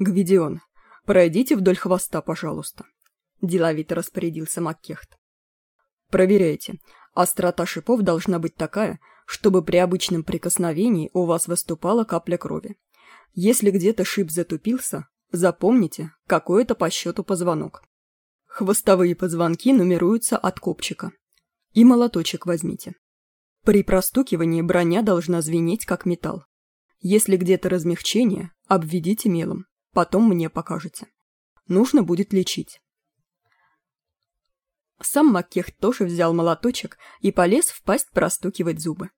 гвидион пройдите вдоль хвоста пожалуйста. Деловито распорядился маккехт. Проверяйте. Острота шипов должна быть такая чтобы при обычном прикосновении у вас выступала капля крови. Если где-то шип затупился запомните какой это по счету позвонок. Хвостовые позвонки нумеруются от копчика. И молоточек возьмите. При простукивании броня должна звенеть как металл. Если где-то размягчение обведите мелом потом мне покажете нужно будет лечить. Сам маккех тоже взял молоточек и полез в пасть простукивать зубы.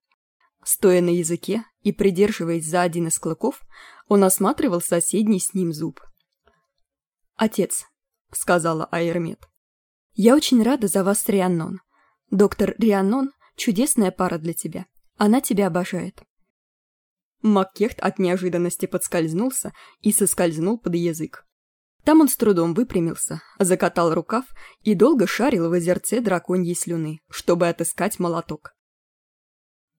Стоя на языке и придерживаясь за один из клыков он осматривал соседний с ним зуб. Отец сказала айрмет я очень рада за вас рианнон доктор рианнон чудесная пара для тебя. Она тебя обожает маккехт от неожиданности подскользнулся и соскользнул под язык. Там он с трудом выпрямился закатал рукав и долго шарил в озерце драконьей слюны чтобы отыскать молоток.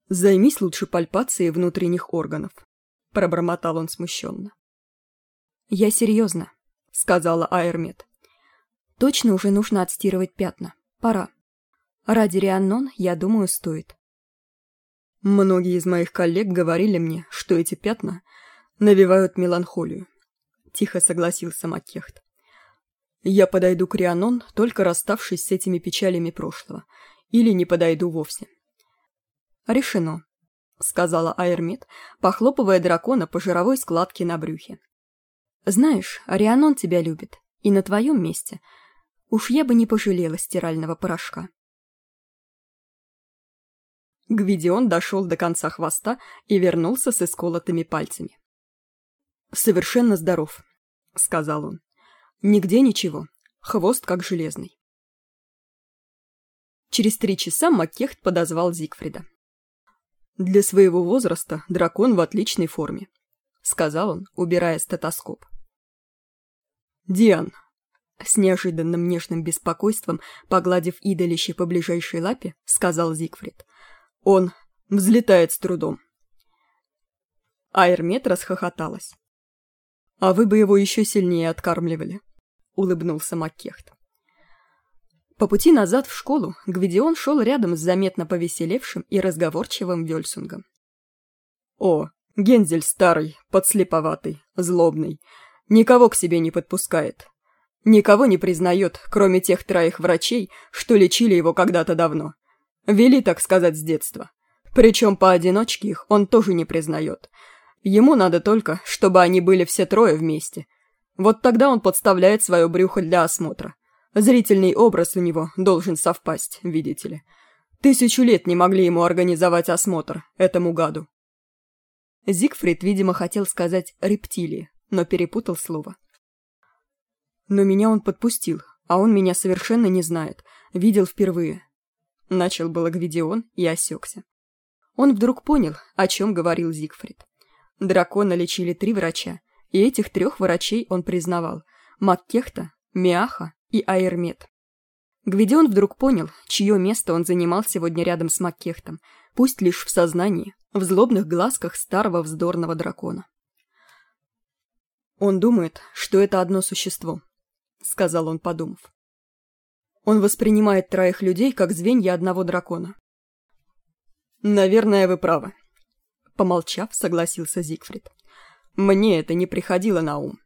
Займись лучше пальпацией внутренних органов пробормотал он смущенно я серьезно сказала айрмет точно уже нужно отстирывать пятна. Пора. Ради рианнон я думаю стоит многие из моих коллег говорили мне что эти пятна навевают меланхолию. Тихо согласился маккехт. Я подойду к рианон только расставшись с этими печалями прошлого или не подойду вовсе. Решено сказала айрмит похлопывая дракона по жировой складке на брюхе. Знаешь арианон тебя любит и на твоем месте. Уж я бы не пожалела стирального порошка гвидион дошел до конца хвоста и вернулся с исколотыми пальцами. Совершенно здоров сказал он. Нигде ничего. Хвост как железный через три часа маккехт подозвал зигфрида. Для своего возраста дракон в отличной форме сказал он убирая стетоскоп. Диан с неожиданным нежным беспокойством погладив идолище по ближайшей лапе сказал зигфрид он взлетает с трудом. Айрмет расхохоталась. А вы бы его еще сильнее откармливали улыбнулся маккехт. По пути назад в школу гвидион шел рядом с заметно повеселевшим и разговорчивым вельсунгом. О гензель старый подслеповатый злобный. Никого к себе не подпускает. Никого не признает кроме тех троих врачей что лечили его когда-то давно вели так сказать с детства причем поодиночке их он тоже не признает ему надо только чтобы они были все трое вместе вот тогда он подставляет свое брюхо для осмотра Зрительный образ у него должен совпасть, видите ли. Тысячу лет не могли ему организовать осмотр, этому гаду. Зигфрид, видимо, хотел сказать «рептилии», но перепутал слово. Но меня он подпустил, а он меня совершенно не знает, видел впервые. Начал было Гвидион и осекся. Он вдруг понял, о чем говорил Зигфрид. Дракона лечили три врача, и этих трех врачей он признавал – Маккехта, Миаха и Аэрмет. Гвидион вдруг понял, чье место он занимал сегодня рядом с Маккехтом, пусть лишь в сознании, в злобных глазках старого вздорного дракона. «Он думает, что это одно существо», — сказал он, подумав. «Он воспринимает троих людей как звенья одного дракона». «Наверное, вы правы», — помолчав, согласился Зигфрид. «Мне это не приходило на ум.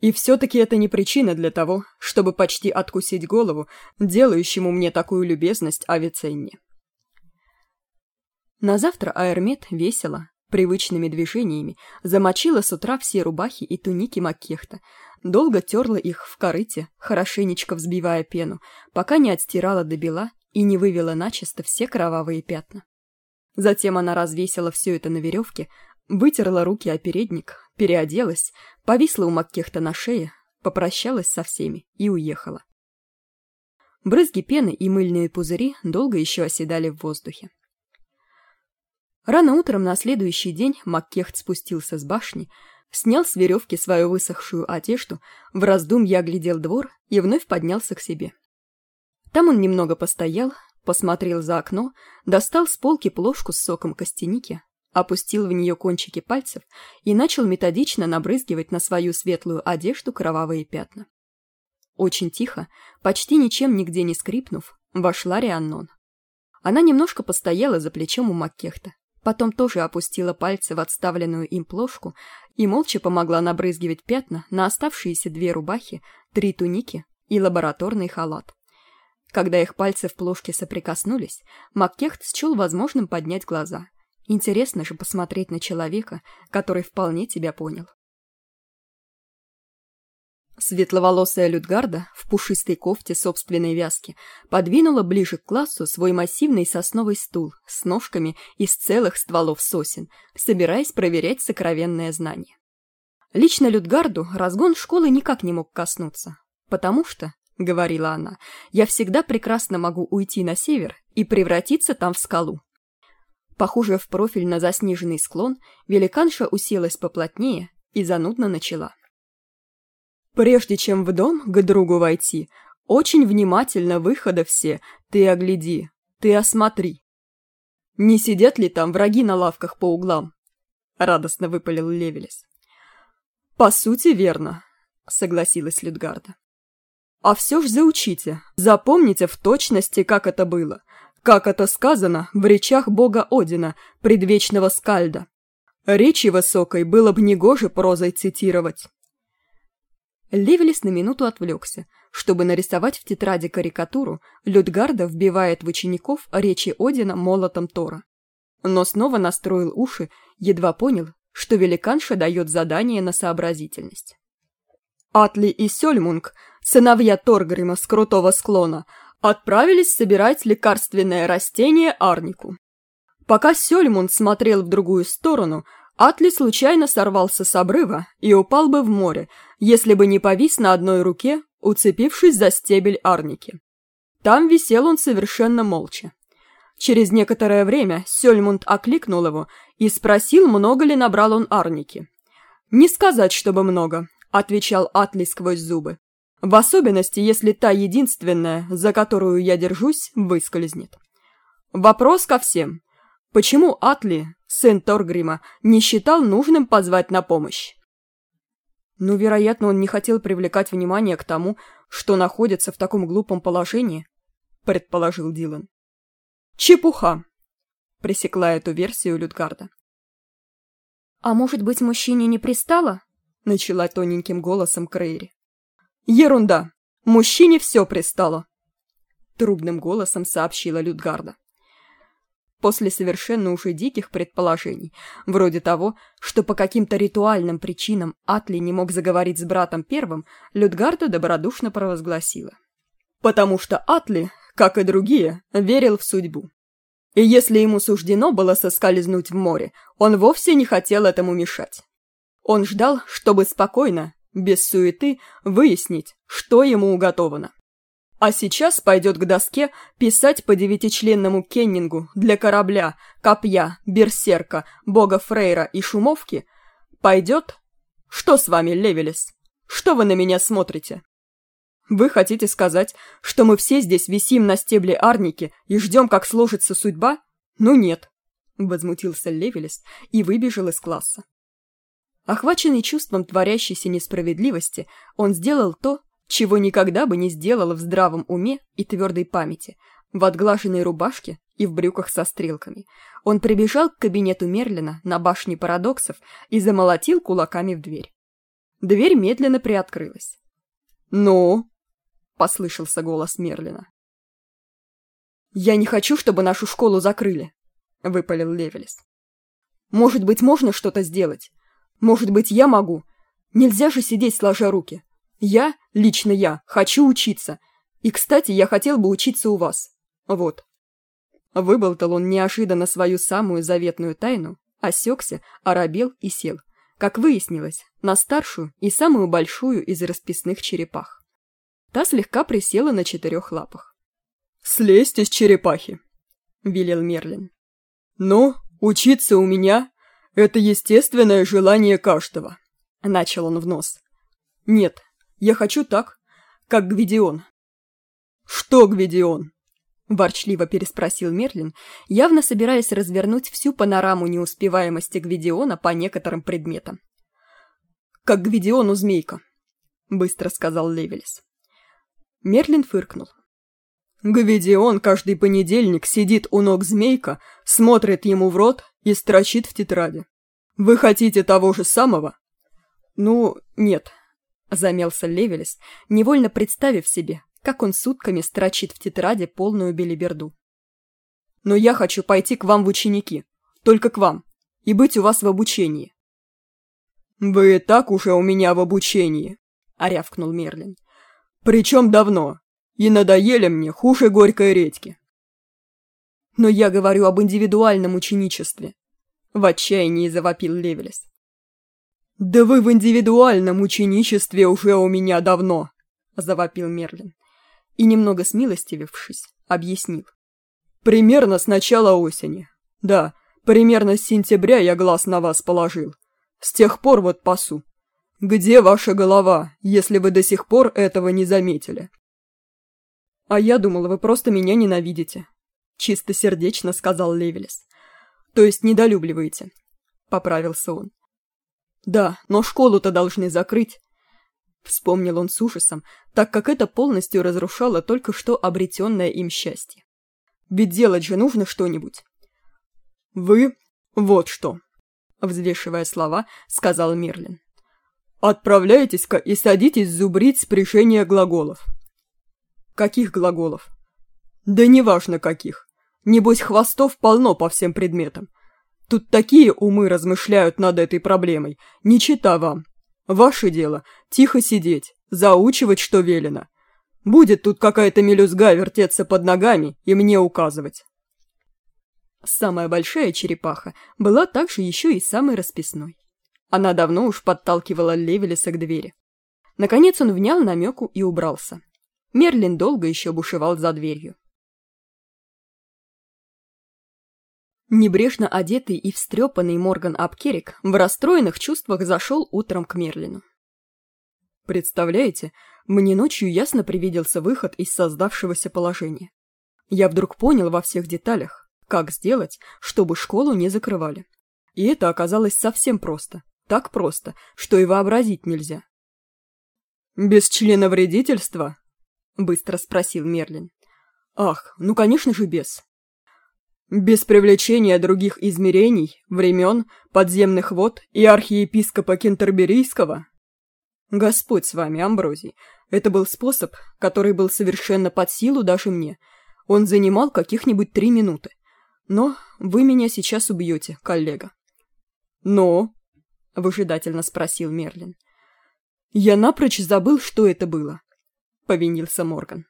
И все-таки это не причина для того, чтобы почти откусить голову делающему мне такую любезность Авиценне. На завтра Аэрмет весело, привычными движениями, замочила с утра все рубахи и туники Маккехта, долго терла их в корыте, хорошенечко взбивая пену, пока не отстирала до бела и не вывела начисто все кровавые пятна. Затем она развесила все это на веревке, вытерла руки о передник, переоделась, повисла у Маккехта на шее, попрощалась со всеми и уехала. Брызги пены и мыльные пузыри долго еще оседали в воздухе. Рано утром на следующий день Маккехт спустился с башни, снял с веревки свою высохшую одежду, в раздумье оглядел двор и вновь поднялся к себе. Там он немного постоял, посмотрел за окно, достал с полки плошку с соком костяники, опустил в нее кончики пальцев и начал методично набрызгивать на свою светлую одежду кровавые пятна. Очень тихо, почти ничем нигде не скрипнув, вошла Рианнон. Она немножко постояла за плечом у Маккехта, потом тоже опустила пальцы в отставленную им плошку и молча помогла набрызгивать пятна на оставшиеся две рубахи, три туники и лабораторный халат. Когда их пальцы в плошке соприкоснулись, Маккехт счел возможным поднять глаза. Интересно же посмотреть на человека, который вполне тебя понял. Светловолосая Людгарда в пушистой кофте собственной вязки подвинула ближе к классу свой массивный сосновый стул с ножками из целых стволов сосен, собираясь проверять сокровенное знание. Лично Людгарду разгон школы никак не мог коснуться, потому что, — говорила она, — я всегда прекрасно могу уйти на север и превратиться там в скалу. Похоже, в профиль на заснеженный склон, великанша уселась поплотнее и занудно начала. Прежде чем в дом к другу войти, очень внимательно выхода все ты огляди, ты осмотри. Не сидят ли там враги на лавках по углам? Радостно выпалил Левелес. По сути, верно, согласилась Людгарда. А все ж заучите, запомните в точности, как это было, как это сказано в речах бога Одина, предвечного скальда. Речи высокой было бы негоже прозой цитировать. Левелис на минуту отвлекся, чтобы нарисовать в тетради карикатуру, Людгарда вбивает в учеников речи Одина молотом Тора. Но снова настроил уши, едва понял, что великанша дает задание на сообразительность. Атли и Сёльмунг, сыновья Торгрима с крутого склона, отправились собирать лекарственное растение Арнику. Пока Сёльмунд смотрел в другую сторону, Атли случайно сорвался с обрыва и упал бы в море, если бы не повис на одной руке, уцепившись за стебель Арники. Там висел он совершенно молча. Через некоторое время Сёльмунд окликнул его и спросил, много ли набрал он Арники. «Не сказать, чтобы много», — отвечал Атли сквозь зубы. В особенности, если та единственная, за которую я держусь, выскользнет. Вопрос ко всем. Почему Атли, сын Торгрима, не считал нужным позвать на помощь? Ну, вероятно, он не хотел привлекать внимание к тому, что находится в таком глупом положении, предположил Дилан. Чепуха, пресекла эту версию Людгарда. А может быть, мужчине не пристало? начала тоненьким голосом Крейри. «Ерунда! Мужчине все пристало!» Трубным голосом сообщила Людгарда. После совершенно уже диких предположений, вроде того, что по каким-то ритуальным причинам Атли не мог заговорить с братом первым, Людгарда добродушно провозгласила. «Потому что Атли, как и другие, верил в судьбу. И если ему суждено было соскользнуть в море, он вовсе не хотел этому мешать. Он ждал, чтобы спокойно, без суеты, выяснить, что ему уготовано. А сейчас пойдет к доске писать по девятичленному кеннингу для корабля, копья, берсерка, бога Фрейра и шумовки. Пойдет? Что с вами, Левелес? Что вы на меня смотрите? Вы хотите сказать, что мы все здесь висим на стебле арники и ждем, как сложится судьба? Ну нет, возмутился Левелес и выбежал из класса. Охваченный чувством творящейся несправедливости, он сделал то, чего никогда бы не сделал в здравом уме и твердой памяти, в отглаженной рубашке и в брюках со стрелками. Он прибежал к кабинету Мерлина на башне парадоксов и замолотил кулаками в дверь. Дверь медленно приоткрылась. «Ну?» — послышался голос Мерлина. «Я не хочу, чтобы нашу школу закрыли», — выпалил Левелес. «Может быть, можно что-то сделать? Может быть, я могу? Нельзя же сидеть сложа руки. Я, лично я, хочу учиться. И, кстати, я хотел бы учиться у вас. Вот. Выболтал он неожиданно свою самую заветную тайну, осекся, оробел и сел. Как выяснилось, на старшую и самую большую из расписных черепах. Та слегка присела на четырех лапах. «Слезьте с черепахи!» — велел Мерлин. «Ну, учиться у меня «Это естественное желание каждого», — начал он в нос. «Нет, я хочу так, как Гвидион». «Что Гвидион?» ворчливо переспросил мерлин явно собираясь развернуть всю панораму неуспеваемости гвидиона по некоторым предметам. Как гвидиону змейка быстро сказал левелис. Мерлин фыркнул. Гвидион каждый понедельник сидит у ног змейка смотрит ему в рот и строчит в тетради. Вы хотите того же самого? Ну нет замялся левелис невольно представив себе как он сутками строчит в тетради полную белиберду. Но я хочу пойти к вам в ученики только к вам и быть у вас в обучении вы и так уже у меня в обучении рявкнул мерлин. Причем давно и надоели мне хуже горькой редьки но я говорю об индивидуальном ученичестве в отчаянии завопил Ллевелис да вы в индивидуальном ученичестве уже у меня давно завопил мерлин. И немного смилостивившись объяснил. Примерно с начала осени. Да примерно с сентября я глаз на вас положил. С тех пор вот пасу. Где ваша голова если вы до сих пор этого не заметили? А я думала вы просто меня ненавидите чистосердечно сказал Ллевелис. То есть недолюбливаете поправился он да но школу то должны закрыть вспомнил он с ужасом так как это полностью разрушало только что обретенное им счастье. Ведь делать же нужно что-нибудь вы вот что взвешивая слова сказал мерлин отправляйтесь-ка и садитесь зубрить спряжение глаголов каких глаголов? Да неважно каких. Небось хвостов полно по всем предметам Тут такие умы размышляют над этой проблемой, не чита вам. Ваше дело – тихо сидеть, заучивать, что велено. Будет тут какая-то мелюзга вертеться под ногами и мне указывать. Самая большая черепаха была также еще и самой расписной. Она давно уж подталкивала Левелеса к двери. Наконец он внял намеку и убрался. Мерлин долго еще бушевал за дверью. Небрежно одетый и встрепанный Морган Апкерик в расстроенных чувствах зашел утром к Мерлину. «Представляете, мне ночью ясно привиделся выход из создавшегося положения. Я вдруг понял во всех деталях, как сделать, чтобы школу не закрывали. И это оказалось совсем просто, так просто, что и вообразить нельзя». «Без члена вредительства?» — быстро спросил Мерлин. «Ах, ну конечно же без без привлечения других измерений, времен, подземных вод и архиепископа Кентерберийского? Господь с вами, Амброзий. Это был способ, который был совершенно под силу даже мне. Он занимал каких-нибудь три минуты. Но вы меня сейчас убьете, коллега. Но? Выжидательно спросил Мерлин. Я напрочь забыл, что это было. Повинился Морган.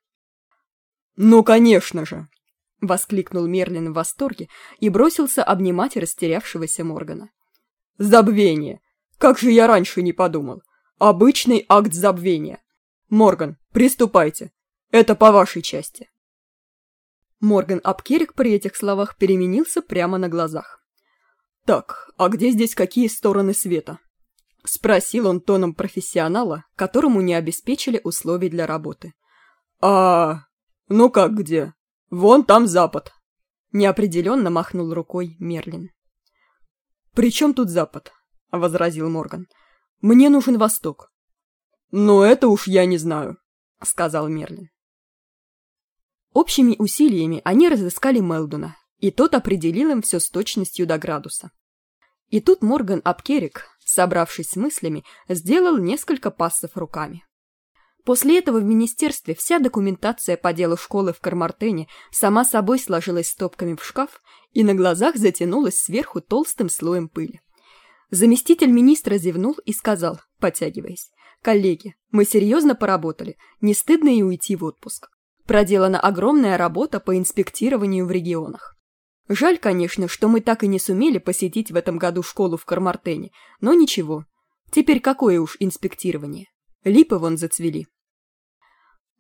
Ну, конечно же, — воскликнул Мерлин в восторге и бросился обнимать растерявшегося Моргана. «Забвение! Как же я раньше не подумал! Обычный акт забвения! Морган, приступайте! Это по вашей части!» Морган Апкерик при этих словах переменился прямо на глазах. «Так, а где здесь какие стороны света?» — спросил он тоном профессионала, которому не обеспечили условий для работы. «А, ну как где?» Вон там запад. Неопределенно махнул рукой мерлин. При чем тут запад? возразил морган. Мне нужен восток. Но это уж я не знаю сказал мерлин. Общими усилиями они разыскали мелдуна и тот определил им все с точностью до градуса. И тут морган апкерик собравшись с мыслями сделал несколько пассов руками После этого в министерстве вся документация по делу школы в Кармартене сама собой сложилась стопками в шкаф и на глазах затянулась сверху толстым слоем пыли. Заместитель министра зевнул и сказал, подтягиваясь, «Коллеги, мы серьезно поработали, не стыдно и уйти в отпуск. Проделана огромная работа по инспектированию в регионах. Жаль, конечно, что мы так и не сумели посетить в этом году школу в Кармартене, но ничего. Теперь какое уж инспектирование. Липы вон зацвели.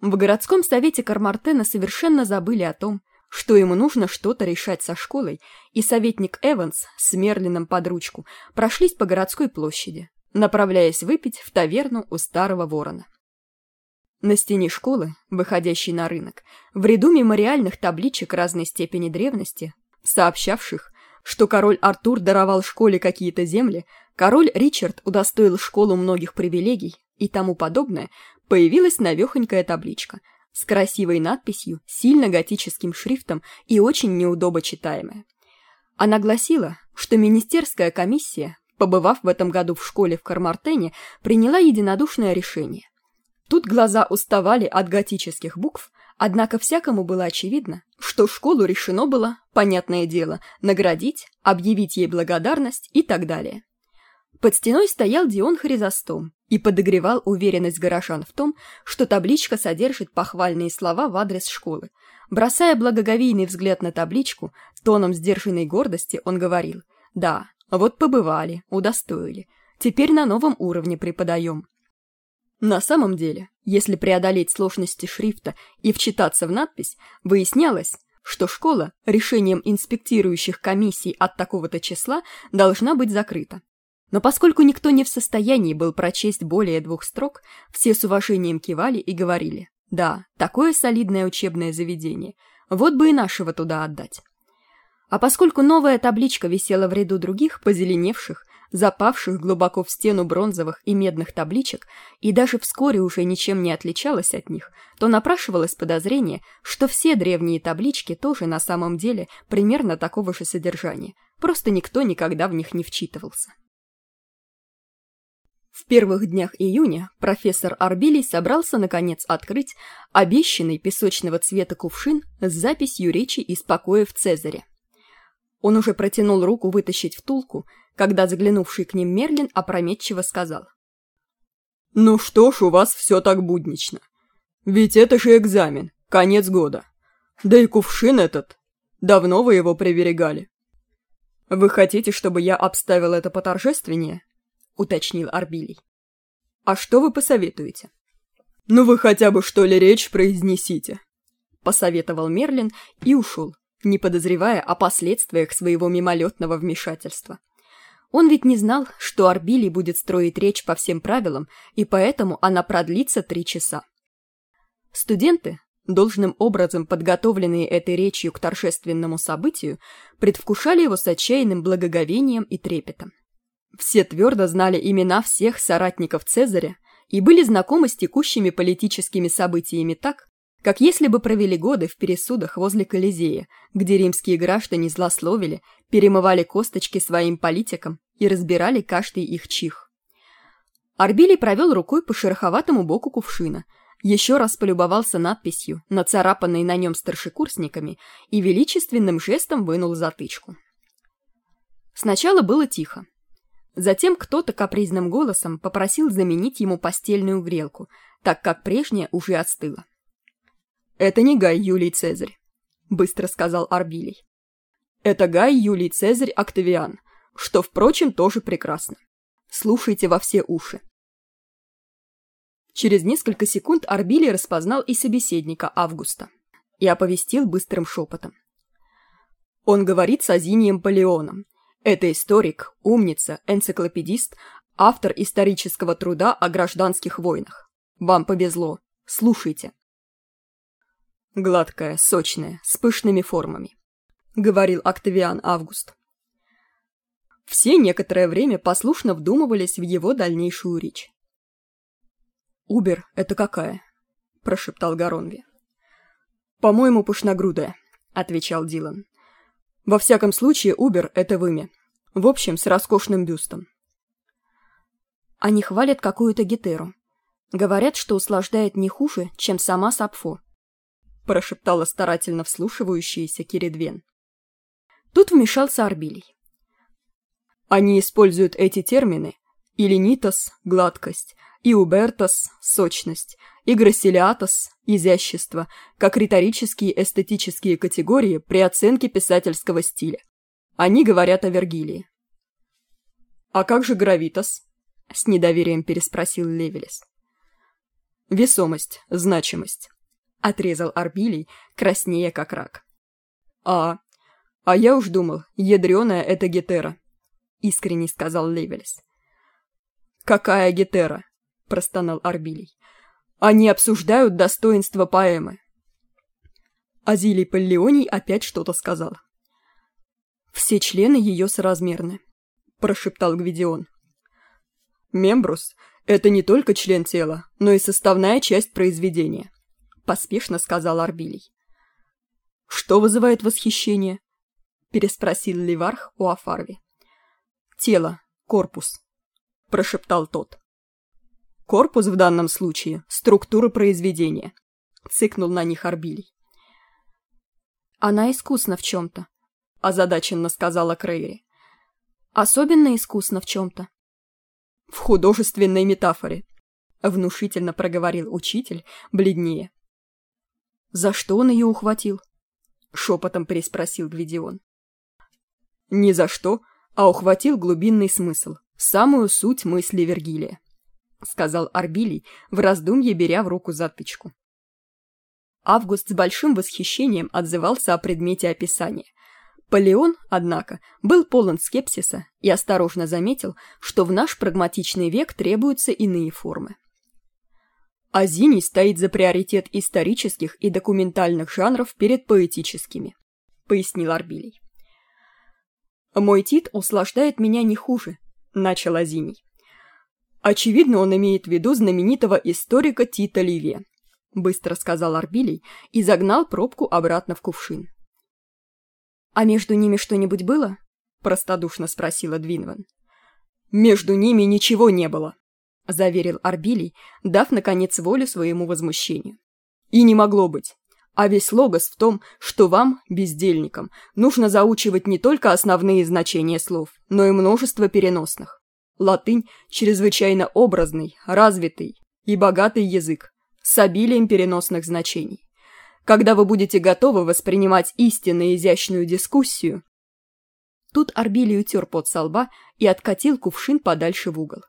В городском совете Кармартена совершенно забыли о том, что ему нужно что-то решать со школой, и советник Эванс с Мерлином под ручку прошлись по городской площади, направляясь выпить в таверну у Старого Ворона. На стене школы, выходящей на рынок, в ряду мемориальных табличек разной степени древности, сообщавших, что король Артур даровал школе какие-то земли, король Ричард удостоил школу многих привилегий и тому подобное, появилась навехонькая табличка с красивой надписью, сильно готическим шрифтом и очень неудобо читаемая. Она гласила, что министерская комиссия, побывав в этом году в школе в Кармартене, приняла единодушное решение. Тут глаза уставали от готических букв, Однако всякому было очевидно, что школу решено было, понятное дело, наградить, объявить ей благодарность и так далее. Под стеной стоял Дион Хризостом и подогревал уверенность горожан в том, что табличка содержит похвальные слова в адрес школы. Бросая благоговейный взгляд на табличку, тоном сдержанной гордости он говорил «Да, вот побывали, удостоили, теперь на новом уровне преподаем». На самом деле, если преодолеть сложности шрифта и вчитаться в надпись, выяснялось, что школа решением инспектирующих комиссий от такого-то числа должна быть закрыта. Но поскольку никто не в состоянии был прочесть более двух строк, все с уважением кивали и говорили «Да, такое солидное учебное заведение, вот бы и нашего туда отдать». А поскольку новая табличка висела в ряду других, позеленевших, запавших глубоко в стену бронзовых и медных табличек, и даже вскоре уже ничем не отличалась от них, то напрашивалось подозрение, что все древние таблички тоже на самом деле примерно такого же содержания, просто никто никогда в них не вчитывался. В первых днях июня профессор Арбилий собрался наконец открыть обещанный песочного цвета кувшин с записью речи из покоев Цезаря. Он уже протянул руку вытащить втулку, когда заглянувший к ним Мерлин опрометчиво сказал. «Ну что ж у вас все так буднично? Ведь это же экзамен, конец года. Да и кувшин этот. Давно вы его приберегали». «Вы хотите, чтобы я обставил это поторжественнее?» — уточнил Арбилий. «А что вы посоветуете?» «Ну вы хотя бы что ли речь произнесите», — посоветовал Мерлин и ушел, не подозревая о последствиях своего мимолетного вмешательства. Он ведь не знал, что Арбилий будет строить речь по всем правилам, и поэтому она продлится три часа. Студенты, должным образом подготовленные этой речью к торжественному событию, предвкушали его с отчаянным благоговением и трепетом. Все твердо знали имена всех соратников Цезаря и были знакомы с текущими политическими событиями так, как если бы провели годы в пересудах возле Колизея, где римские граждане злословили, перемывали косточки своим политикам и разбирали каждый их чих. Арбилий провел рукой по шероховатому боку кувшина, еще раз полюбовался надписью, нацарапанной на нем старшекурсниками, и величественным жестом вынул затычку. Сначала было тихо. Затем кто-то капризным голосом попросил заменить ему постельную грелку, так как прежняя уже остыла. «Это не Гай Юлий Цезарь», — быстро сказал Арбилий. «Это Гай Юлий Цезарь Октавиан, что, впрочем, тоже прекрасно. Слушайте во все уши». Через несколько секунд Арбилий распознал и собеседника Августа и оповестил быстрым шепотом. Он говорит с Азинием Полеоном. Это историк, умница, энциклопедист, автор исторического труда о гражданских войнах. Вам повезло. Слушайте. Гладкая сочная с пышными формами говорил октавиан август. Все некоторое время послушно вдумывались в его дальнейшую речь. Убер это какая прошептал горонви по моему пышногрудая отвечал дилан во всяком случае убер это вымя в общем с роскошным бюстом. Они хвалят какую-то гетеру. Говорят что услаждает не хуже чем сама сапфо. Прошептала старательно вслушивающаяся Киридвен. Тут вмешался Арбилий. Они используют эти термины «илинитос» — гладкость, и «убертос» — сочность, и «грассилиатос» — изящество, как риторические эстетические категории при оценке писательского стиля. Они говорят о Вергилии. «А как же гравитос?» — с недоверием переспросил Левелес. «Весомость, значимость отрезал арбилий краснея как рак а а я уж думал ядреная это гетера искренне сказал Ллевелис какая гетера простонал Орбилий Они обсуждают достоинство поэмы. Азиний Поллион опять что-то сказал. «Все члены ее соразмерны», — прошептал Гвидион. «Membrum — это не только член тела, но и составная часть произведения», — поспешно сказал Орбилий. «Что вызывает восхищение?» — переспросил Ливарх у Афарви. «Тело, корпус», — прошептал тот. «Корпус в данном случае — структура произведения», — цыкнул на них Арбилий. «Она искусна в чем-то», — озадаченно сказала Крейри. «Особенно искусна в чем-то». «В художественной метафоре», — внушительно проговорил учитель, бледнее. «За что он ее ухватил?» — шепотом переспросил Гвидион. «Ни за что, а ухватил глубинный смысл, самую суть мысли Вергилия», — сказал Арбилий, в раздумье беря в руку запечку. Август с большим восхищением отзывался о предмете описания. Полеон, однако, был полон скепсиса и осторожно заметил, что в наш прагматичный век требуются иные формы. Азиний стоит за приоритет исторических и документальных жанров перед поэтическими, пояснил Арбилий. «Мой Тит услаждает меня не хуже», — начал Азиний. Очевидно, он имеет в виду знаменитого историка Тита Ливия, быстро сказал Арбилий и загнал пробку обратно в кувшин. «А между ними что-нибудь было?» – простодушно спросила Двинван. «Между ними ничего не было», – заверил Арбилий, дав, наконец, волю своему возмущению. «И не могло быть. А весь логос в том, что вам, бездельникам, нужно заучивать не только основные значения слов, но и множество переносных. Латынь – чрезвычайно образный, развитый и богатый язык, с обилием переносных значений. Когда вы будете готовы воспринимать истинно изящную дискуссию... Тут Арбилий утер пот со лба и откатил кувшин подальше в угол.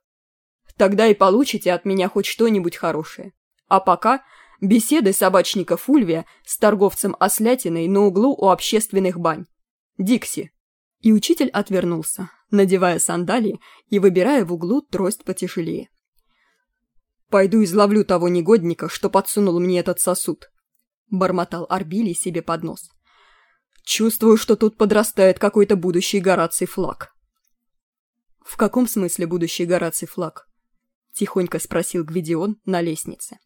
Тогда и получите от меня хоть что-нибудь хорошее. А пока беседы собачника Фульвия с торговцем ослятиной на углу у общественных бань. Дикси. И учитель отвернулся, надевая сандалии и выбирая в углу трость потяжелее. «Пойду изловлю того негодника, что подсунул мне этот сосуд», — бормотал Арбилий себе под нос. «Чувствую, что тут подрастает какой-то будущий Гораций флаг». «В каком смысле будущий Гораций флаг?» — тихонько спросил Гвидион на лестнице.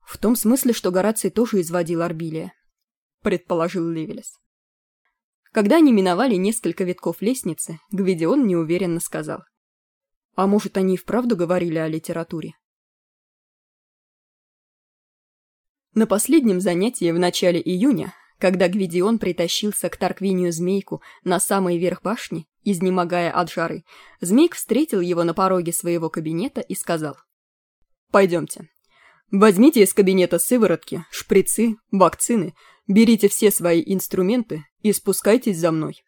«В том смысле, что Гораций тоже изводил Арбилия», — предположил Левелес. Когда они миновали несколько витков лестницы, Гвидион неуверенно сказал. «А может, они и вправду говорили о литературе?» На последнем занятии в начале июня, когда Гвидион притащился к Тарквинию Змейку на самый верх башни, изнемогая от жары, Змейк встретил его на пороге своего кабинета и сказал. «Пойдемте. Возьмите из кабинета сыворотки, шприцы, вакцины, берите все свои инструменты и спускайтесь за мной».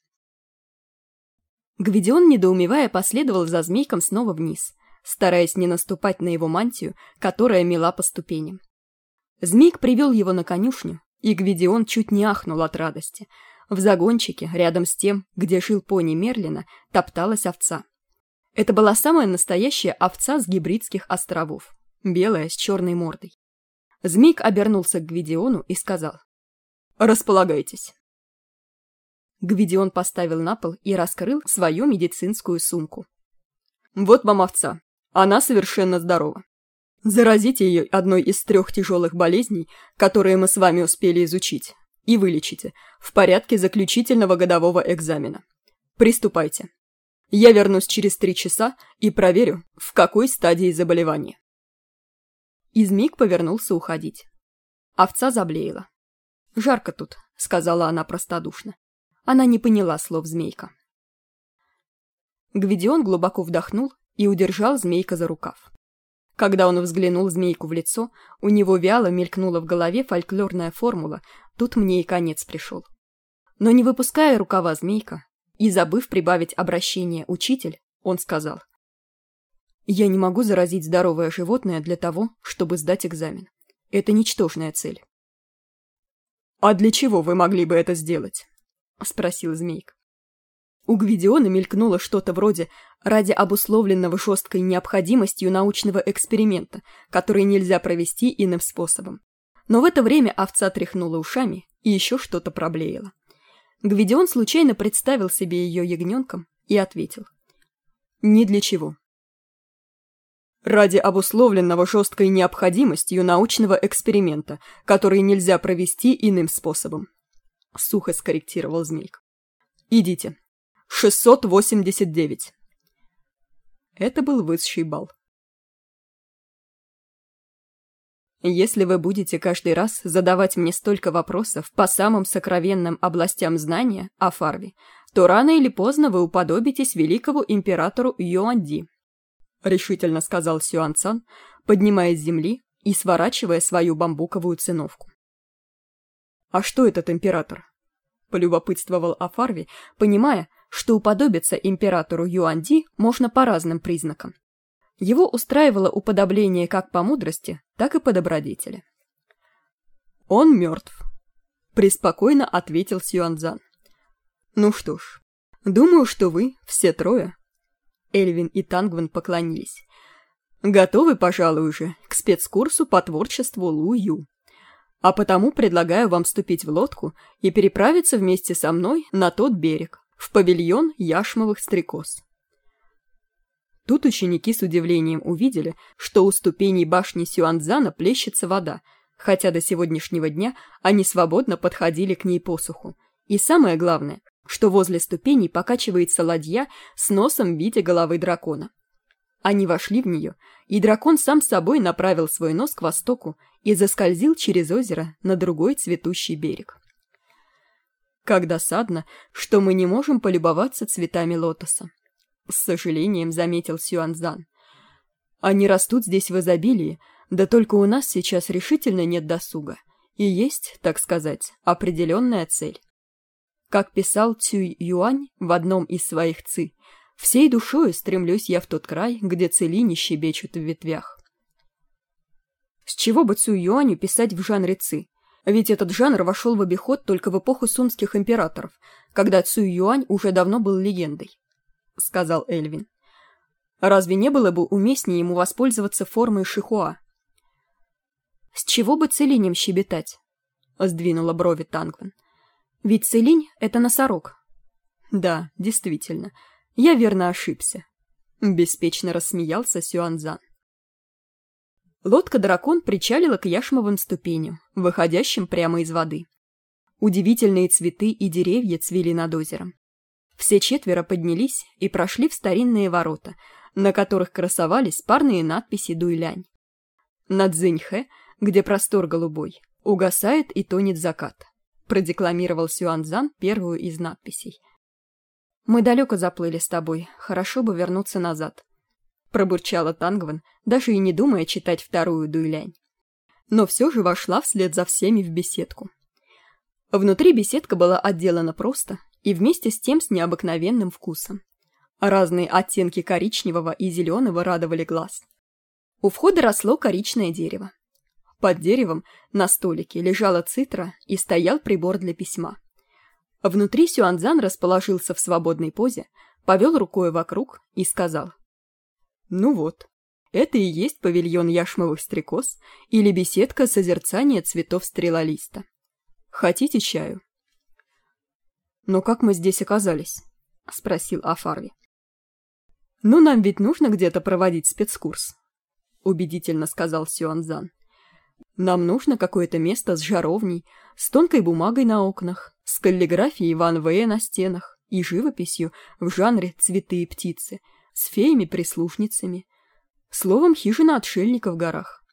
Гвидион, недоумевая, последовал за Змейком снова вниз, стараясь не наступать на его мантию, которая мела по ступеням. Змейк привел его на конюшню, и Гвидион чуть не ахнул от радости. В загончике, рядом с тем, где жил пони Мерлина, топталась овца. Это была самая настоящая овца с гибридских островов, белая с черной мордой. Змейк обернулся к Гвидиону и сказал «Располагайтесь». Гвидион поставил на пол и раскрыл свою медицинскую сумку. «Вот вам овца. Она совершенно здорова. Заразите ее одной из трех тяжелых болезней, которые мы с вами успели изучить, и вылечите в порядке заключительного годового экзамена. Приступайте. Я вернусь через три часа и проверю, в какой стадии заболевания. Измик повернулся уходить. Овца заблеяла. «Жарко тут», — сказала она простодушно. Она не поняла слов змейка. Гвидион глубоко вдохнул и удержал змейка за рукав. Когда он взглянул змейку в лицо, у него вяло мелькнула в голове фольклорная формула «тут мне и конец пришел». Но не выпуская рукава змейка и забыв прибавить обращение «учитель», он сказал «Я не могу заразить здоровое животное для того, чтобы сдать экзамен. Это ничтожная цель». «А для чего вы могли бы это сделать?» — спросил змейк. У Гвидиона мелькнуло что-то вроде «ради обусловленного жесткой необходимостью научного эксперимента, который нельзя провести иным способом». Но в это время овца тряхнула ушами и еще что-то проблеяло. Гвидион случайно представил себе ее ягненком и ответил. «Ни для чего». «Ради обусловленного жесткой необходимостью научного эксперимента, который нельзя провести иным способом», — сухо скорректировал Змейк. «Идите, 689. Это был высший балл. Если вы будете каждый раз задавать мне столько вопросов по самым сокровенным областям знания о Фарве, то рано или поздно вы уподобитесь великому императору Юанди, решительно сказал Сюан Цан, поднимаясь с земли и сворачивая свою бамбуковую циновку. «А что этот император?» – полюбопытствовал Афарви, понимая, что уподобиться императору Юанди можно по разным признакам. Его устраивало уподобление как по мудрости, так и по добродетели. «Он мертв», — преспокойно ответил Сюанзан. «Ну что ж, думаю, что вы, все трое...» Эльвин и Тангван поклонились. «Готовы, пожалуй, уже к спецкурсу по творчеству Лу Ю. А потому предлагаю вам вступить в лодку и переправиться вместе со мной на тот берег, в павильон яшмовых стрекоз. Тут ученики с удивлением увидели, что у ступеней башни Сюанзана плещется вода, хотя до сегодняшнего дня они свободно подходили к ней посуху. И самое главное, что возле ступеней покачивается ладья с носом в виде головы дракона. Они вошли в нее, и дракон сам собой направил свой нос к востоку и заскользил через озеро на другой цветущий берег. Как досадно, что мы не можем полюбоваться цветами лотоса. С сожалением заметил Сюанзан. Они растут здесь в изобилии, да только у нас сейчас решительно нет досуга. И есть, так сказать, определенная цель. Как писал Цюй Юань в одном из своих ци, всей душою стремлюсь я в тот край, где цели не щебечут в ветвях. С чего бы Цюй Юаню писать в жанре ци? Ведь этот жанр вошел в обиход только в эпоху сунских императоров, когда Цуй Юань уже давно был легендой, — сказал Эльвин. Разве не было бы уместнее ему воспользоваться формой Шихуа? «С чего бы целинем щебетать?» — сдвинула брови Тангван. «Ведь целинь — это носорог». «Да, действительно, я верно ошибся», — беспечно рассмеялся Сюанзан. Лодка-дракон причалила к яшмовым ступеням, выходящим прямо из воды. Удивительные цветы и деревья цвели над озером. Все четверо поднялись и прошли в старинные ворота, на которых красовались парные надписи «Дуйлянь». На Цзиньхэ, где простор голубой, угасает и тонет закат, продекламировал Сюанзан первую из надписей. «Мы далеко заплыли с тобой, хорошо бы вернуться назад», пробурчала Тангван, даже и не думая читать вторую дуэлянь. Но все же вошла вслед за всеми в беседку. Внутри беседка была отделана просто и вместе с тем с необыкновенным вкусом. Разные оттенки коричневого и зеленого радовали глаз. У входа росло коричное дерево. Под деревом на столике лежала цитра и стоял прибор для письма. Внутри Сюанзан расположился в свободной позе, повел рукой вокруг и сказал ну вот, это и есть павильон яшмовых стрекоз или беседка созерцания цветов стрелолиста. Хотите чаю? Но как мы здесь оказались? Спросил Афарви. Ну, нам ведь нужно где-то проводить спецкурс, убедительно сказал Сюанзан. Нам нужно какое-то место с жаровней, с тонкой бумагой на окнах, с каллиграфией Ван Вэя на стенах и живописью в жанре цветы и птицы — с феями-прислушницами. Словом, хижина отшельника в горах.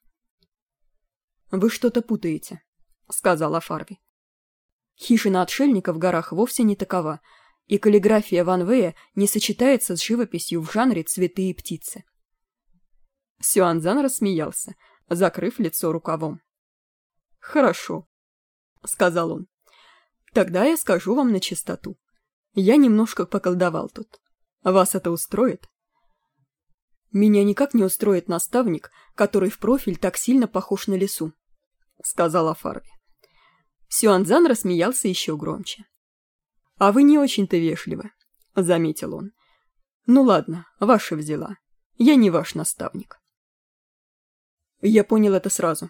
«Вы что-то путаете», — сказала Фарви. «Хижина отшельника в горах вовсе не такова, и каллиграфия Ван Вэя не сочетается с живописью в жанре цветы и птицы». Сюанзан рассмеялся, закрыв лицо рукавом. «Хорошо», — сказал он. «Тогда я скажу вам на чистоту. Я немножко поколдовал тут. Вас это устроит? Меня никак не устроит наставник, который в профиль так сильно похож на лесу, сказала Фарви. Сюанзан рассмеялся еще громче. А вы не очень-то вежливы. заметил он. Ну ладно, ваша взяла. Я не ваш наставник. Я понял это сразу.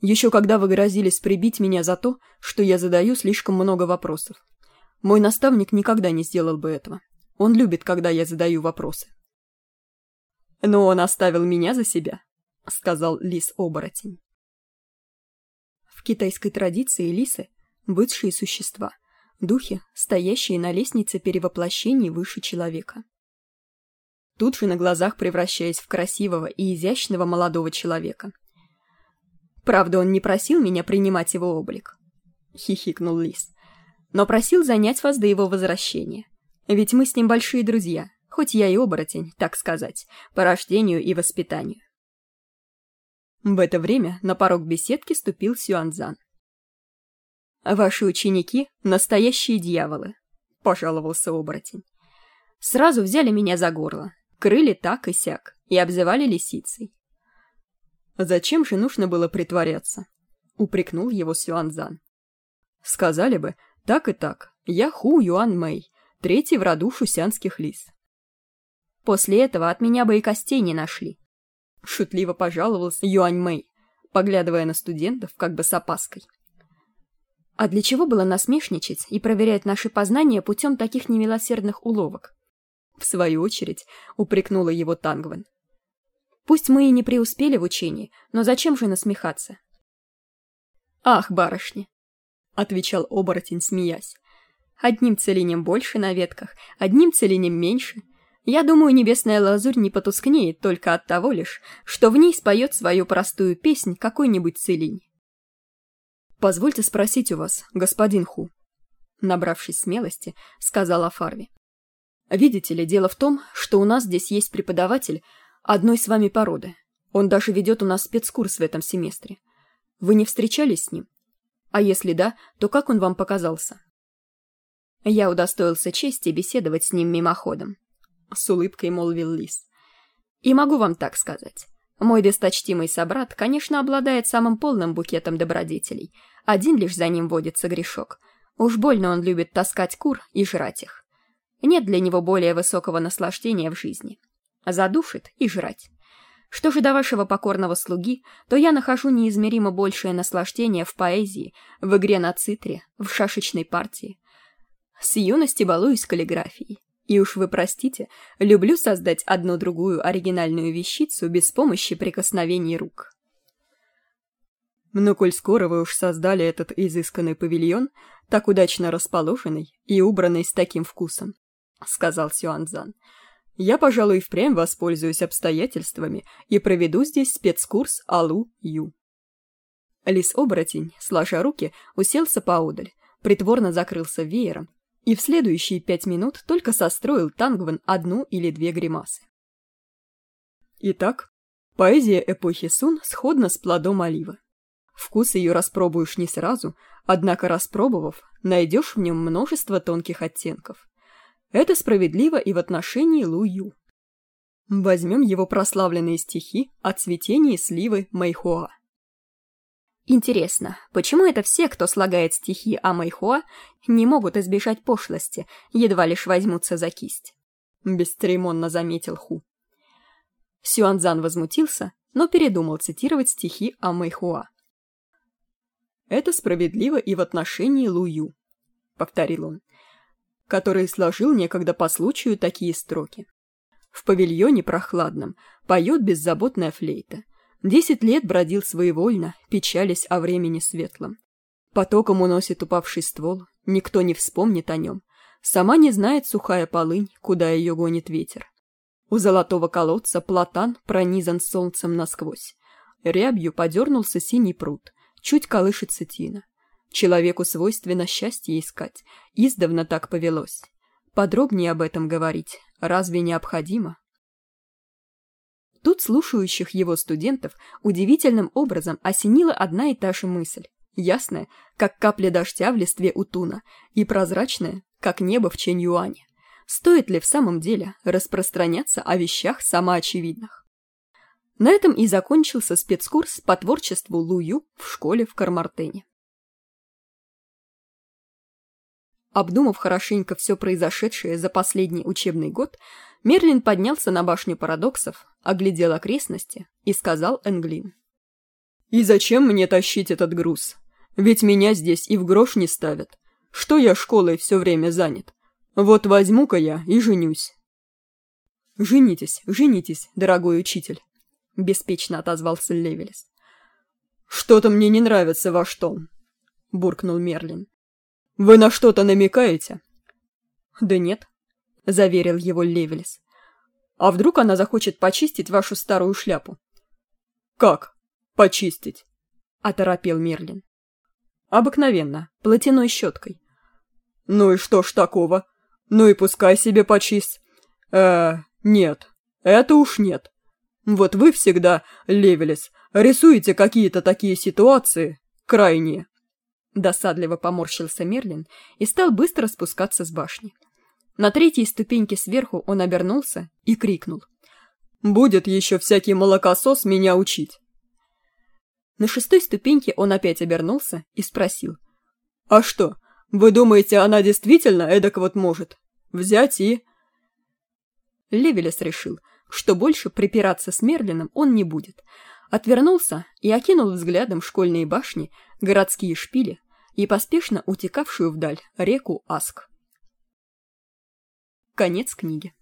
Еще когда вы грозились прибить меня за то, что я задаю слишком много вопросов. Мой наставник никогда не сделал бы этого. Он любит, когда я задаю вопросы. Но он оставил меня за себя, сказал лис-оборотень. В китайской традиции лисы – высшие существа, духи, стоящие на лестнице перевоплощений выше человека тут же на глазах превращаясь в красивого и изящного молодого человека. «Правда, он не просил меня принимать его облик», — хихикнул Лис, «но просил занять вас до его возвращения. Ведь мы с ним большие друзья, хоть я и оборотень, так сказать, по рождению и воспитанию». В это время на порог беседки ступил Сюанзан. «Ваши ученики — настоящие дьяволы», — пожаловался оборотень. «Сразу взяли меня за горло, крыли так и сяк и обзывали лисицей. «Зачем же нужно было притворяться?» — упрекнул его Сюанзан. «Сказали бы, так и так, я Ху Юан Мэй, третий в роду шусянских лис». «После этого от меня бы и костей не нашли», — шутливо пожаловался Юань Мэй, поглядывая на студентов как бы с опаской. А для чего было насмешничать и проверять наши познания путем таких немилосердных уловок? В свою очередь, упрекнула его Тангван. Пусть мы и не преуспели в учении, но зачем же насмехаться? Ах, барышня, отвечал оборотень, смеясь. Одним целинем больше на ветках, одним целинем меньше. Я думаю, небесная лазурь не потускнеет только от того лишь, что в ней споет свою простую песнь какой-нибудь целинь. «Позвольте спросить у вас, господин Ху», набравшись смелости, сказала Фарви. Видите ли, дело в том, что у нас здесь есть преподаватель одной с вами породы. Он даже ведет у нас спецкурс в этом семестре. Вы не встречались с ним? А если да, то как он вам показался? Я удостоился чести беседовать с ним мимоходом. С улыбкой молвил Лис. И могу вам так сказать. Мой досточтимый собрат, конечно, обладает самым полным букетом добродетелей. Один лишь за ним водится грешок. Уж больно он любит таскать кур и жрать их. Нет для него более высокого наслаждения в жизни. Задушит и жрать. Что же до вашего покорного слуги, то я нахожу неизмеримо большее наслаждение в поэзии, в игре на цитре, в шашечной партии. С юности балуюсь каллиграфией. И уж вы простите, люблю создать одну-другую оригинальную вещицу без помощи прикосновений рук. Но коль скоро вы уж создали этот изысканный павильон, так удачно расположенный и убранный с таким вкусом, — сказал Сюанзан. «Я, пожалуй, впрямь воспользуюсь обстоятельствами и проведу здесь спецкурс Алу-Ю». Лис-оборотень, сложа руки, уселся поодаль, притворно закрылся веером и в следующие пять минут только состроил Тангван одну или две гримасы. Итак, поэзия эпохи Сун сходна с плодом оливы. Вкус ее распробуешь не сразу, однако распробовав, найдешь в нем множество тонких оттенков. Это справедливо и в отношении Лу Ю. Возьмем его прославленные стихи о цветении сливы Мэйхуа. Интересно, почему это все, кто слагает стихи о Мэйхуа, не могут избежать пошлости, едва лишь возьмутся за кисть? Бесцеремонно заметил Ху. Сюанзан возмутился, но передумал цитировать стихи о Мэйхуа. «Это справедливо и в отношении Лу Ю», — повторил он который сложил некогда по случаю такие строки. В павильоне прохладном поет беззаботная флейта. Десять лет бродил своевольно, печались о времени светлом. Потоком уносит упавший ствол, никто не вспомнит о нем. Сама не знает сухая полынь, куда ее гонит ветер. У золотого колодца платан пронизан солнцем насквозь. Рябью подернулся синий пруд, чуть колышется тина. Человеку свойственно счастье искать, издавна так повелось. Подробнее об этом говорить разве необходимо? Тут слушающих его студентов удивительным образом осенила одна и та же мысль, ясная, как капля дождя в листве утуна, и прозрачная, как небо в Чэнь-Юане. Стоит ли в самом деле распространяться о вещах самоочевидных? На этом и закончился спецкурс по творчеству Лую в школе в Кармартене. Обдумав хорошенько все произошедшее за последний учебный год, Мерлин поднялся на башню парадоксов, оглядел окрестности и сказал Энглин. «И зачем мне тащить этот груз? Ведь меня здесь и в грош не ставят. Что я школой все время занят? Вот возьму-ка я и женюсь». «Женитесь, женитесь, дорогой учитель», — беспечно отозвался Левелес. «Что-то мне не нравится ваш тон», — буркнул Мерлин. «Вы на что-то намекаете?» «Да нет», — заверил его Левелес. «А вдруг она захочет почистить вашу старую шляпу?» «Как? Почистить?» — оторопел Мерлин. «Обыкновенно, платяной щеткой». «Ну и что ж такого? Ну и пускай себе почист. э нет, это уж нет. Вот вы всегда, Левелес, рисуете какие-то такие ситуации крайние». Досадливо поморщился Мерлин и стал быстро спускаться с башни. На третьей ступеньке сверху он обернулся и крикнул. «Будет еще всякий молокосос меня учить!» На шестой ступеньке он опять обернулся и спросил. «А что, вы думаете, она действительно эдак вот может? Взять и...» Левелес решил, что больше припираться с Мерлином он не будет. Отвернулся и окинул взглядом школьные башни, городские шпили и поспешно утекавшую вдаль реку Аск. Конец книги.